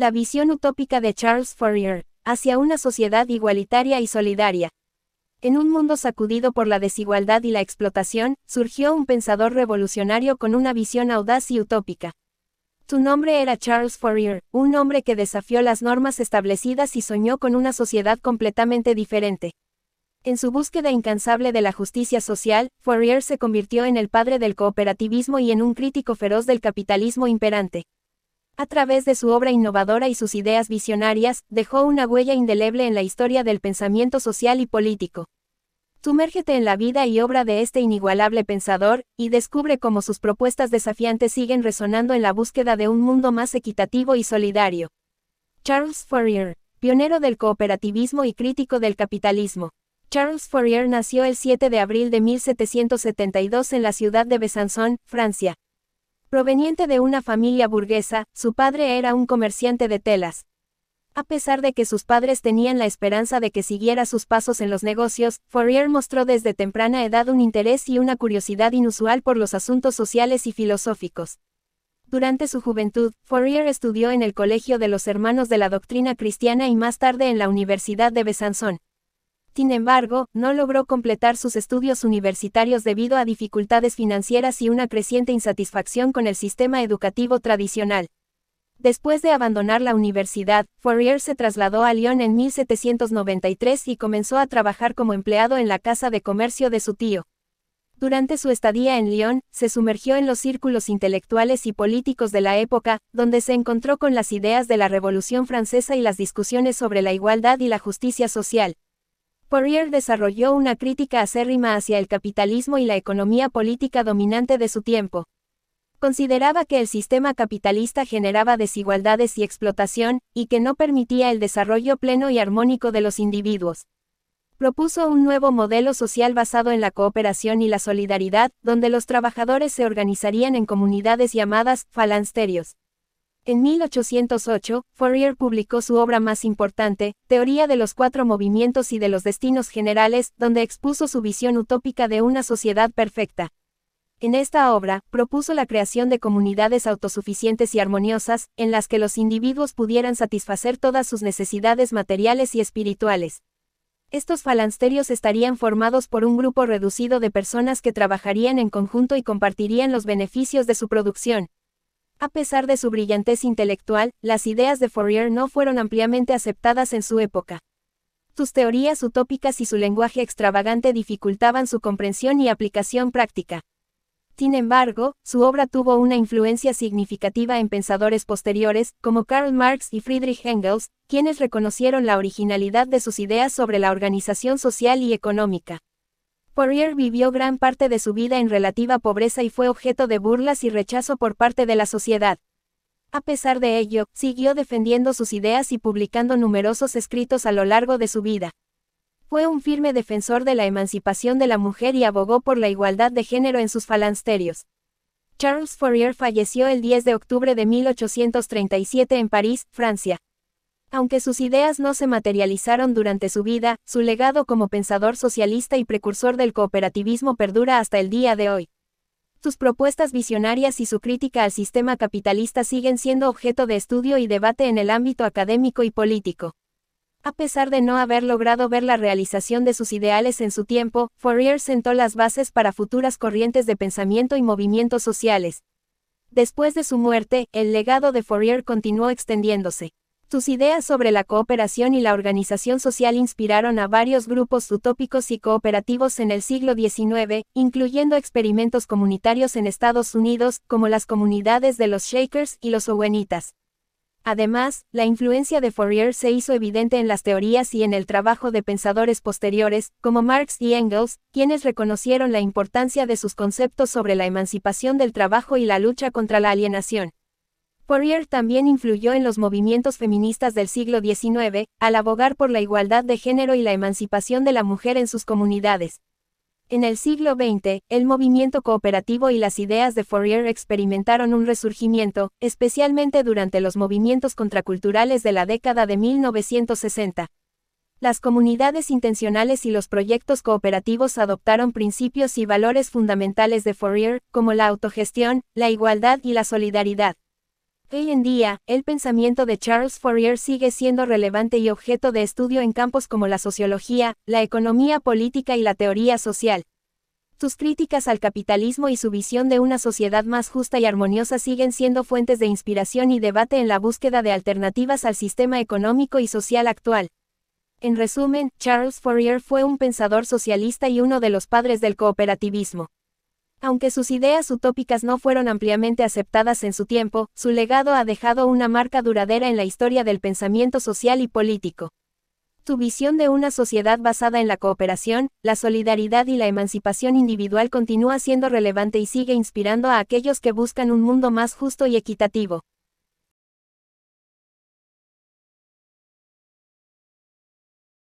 La visión utópica de Charles Fourier, hacia una sociedad igualitaria y solidaria. En un mundo sacudido por la desigualdad y la explotación, surgió un pensador revolucionario con una visión audaz y utópica. Su nombre era Charles Fourier, un hombre que desafió las normas establecidas y soñó con una sociedad completamente diferente. En su búsqueda incansable de la justicia social, Fourier se convirtió en el padre del cooperativismo y en un crítico feroz del capitalismo imperante. A través de su obra innovadora y sus ideas visionarias, dejó una huella indeleble en la historia del pensamiento social y político. Sumérgete en la vida y obra de este inigualable pensador, y descubre cómo sus propuestas desafiantes siguen resonando en la búsqueda de un mundo más equitativo y solidario. Charles Fourier, pionero del cooperativismo y crítico del capitalismo. Charles Fourier nació el 7 de abril de 1772 en la ciudad de Besançon, Francia. Proveniente de una familia burguesa, su padre era un comerciante de telas. A pesar de que sus padres tenían la esperanza de que siguiera sus pasos en los negocios, Fourier mostró desde temprana edad un interés y una curiosidad inusual por los asuntos sociales y filosóficos. Durante su juventud, Fourier estudió en el Colegio de los Hermanos de la Doctrina Cristiana y más tarde en la Universidad de Besançon. Sin embargo, no logró completar sus estudios universitarios debido a dificultades financieras y una creciente insatisfacción con el sistema educativo tradicional. Después de abandonar la universidad, Fourier se trasladó a Lyon en 1793 y comenzó a trabajar como empleado en la casa de comercio de su tío. Durante su estadía en Lyon, se sumergió en los círculos intelectuales y políticos de la época, donde se encontró con las ideas de la Revolución Francesa y las discusiones sobre la igualdad y la justicia social. Fourier desarrolló una crítica acérrima hacia el capitalismo y la economía política dominante de su tiempo. Consideraba que el sistema capitalista generaba desigualdades y explotación, y que no permitía el desarrollo pleno y armónico de los individuos. Propuso un nuevo modelo social basado en la cooperación y la solidaridad, donde los trabajadores se organizarían en comunidades llamadas falansterios. En 1808, Fourier publicó su obra más importante, Teoría de los Cuatro Movimientos y de los Destinos Generales, donde expuso su visión utópica de una sociedad perfecta. En esta obra, propuso la creación de comunidades autosuficientes y armoniosas, en las que los individuos pudieran satisfacer todas sus necesidades materiales y espirituales. Estos falansterios estarían formados por un grupo reducido de personas que trabajarían en conjunto y compartirían los beneficios de su producción. A pesar de su brillantez intelectual, las ideas de Fourier no fueron ampliamente aceptadas en su época. Sus teorías utópicas y su lenguaje extravagante dificultaban su comprensión y aplicación práctica. Sin embargo, su obra tuvo una influencia significativa en pensadores posteriores, como Karl Marx y Friedrich Engels, quienes reconocieron la originalidad de sus ideas sobre la organización social y económica. Fourier vivió gran parte de su vida en relativa pobreza y fue objeto de burlas y rechazo por parte de la sociedad. A pesar de ello, siguió defendiendo sus ideas y publicando numerosos escritos a lo largo de su vida. Fue un firme defensor de la emancipación de la mujer y abogó por la igualdad de género en sus falansterios. Charles Fourier falleció el 10 de octubre de 1837 en París, Francia. Aunque sus ideas no se materializaron durante su vida, su legado como pensador socialista y precursor del cooperativismo perdura hasta el día de hoy. Sus propuestas visionarias y su crítica al sistema capitalista siguen siendo objeto de estudio y debate en el ámbito académico y político. A pesar de no haber logrado ver la realización de sus ideales en su tiempo, Fourier sentó las bases para futuras corrientes de pensamiento y movimientos sociales. Después de su muerte, el legado de Fourier continuó extendiéndose. Sus ideas sobre la cooperación y la organización social inspiraron a varios grupos utópicos y cooperativos en el siglo XIX, incluyendo experimentos comunitarios en Estados Unidos, como las comunidades de los Shakers y los Owenitas. Además, la influencia de Fourier se hizo evidente en las teorías y en el trabajo de pensadores posteriores, como Marx y Engels, quienes reconocieron la importancia de sus conceptos sobre la emancipación del trabajo y la lucha contra la alienación. Fourier también influyó en los movimientos feministas del siglo XIX, al abogar por la igualdad de género y la emancipación de la mujer en sus comunidades. En el siglo XX, el movimiento cooperativo y las ideas de Fourier experimentaron un resurgimiento, especialmente durante los movimientos contraculturales de la década de 1960. Las comunidades intencionales y los proyectos cooperativos adoptaron principios y valores fundamentales de Fourier, como la autogestión, la igualdad y la solidaridad. Hoy en día, el pensamiento de Charles Fourier sigue siendo relevante y objeto de estudio en campos como la sociología, la economía política y la teoría social. Sus críticas al capitalismo y su visión de una sociedad más justa y armoniosa siguen siendo fuentes de inspiración y debate en la búsqueda de alternativas al sistema económico y social actual. En resumen, Charles Fourier fue un pensador socialista y uno de los padres del cooperativismo. Aunque sus ideas utópicas no fueron ampliamente aceptadas en su tiempo, su legado ha dejado una marca duradera en la historia del pensamiento social y político. Su visión de una sociedad basada en la cooperación, la solidaridad y la emancipación individual continúa siendo relevante y sigue inspirando a aquellos que buscan un mundo más justo y equitativo.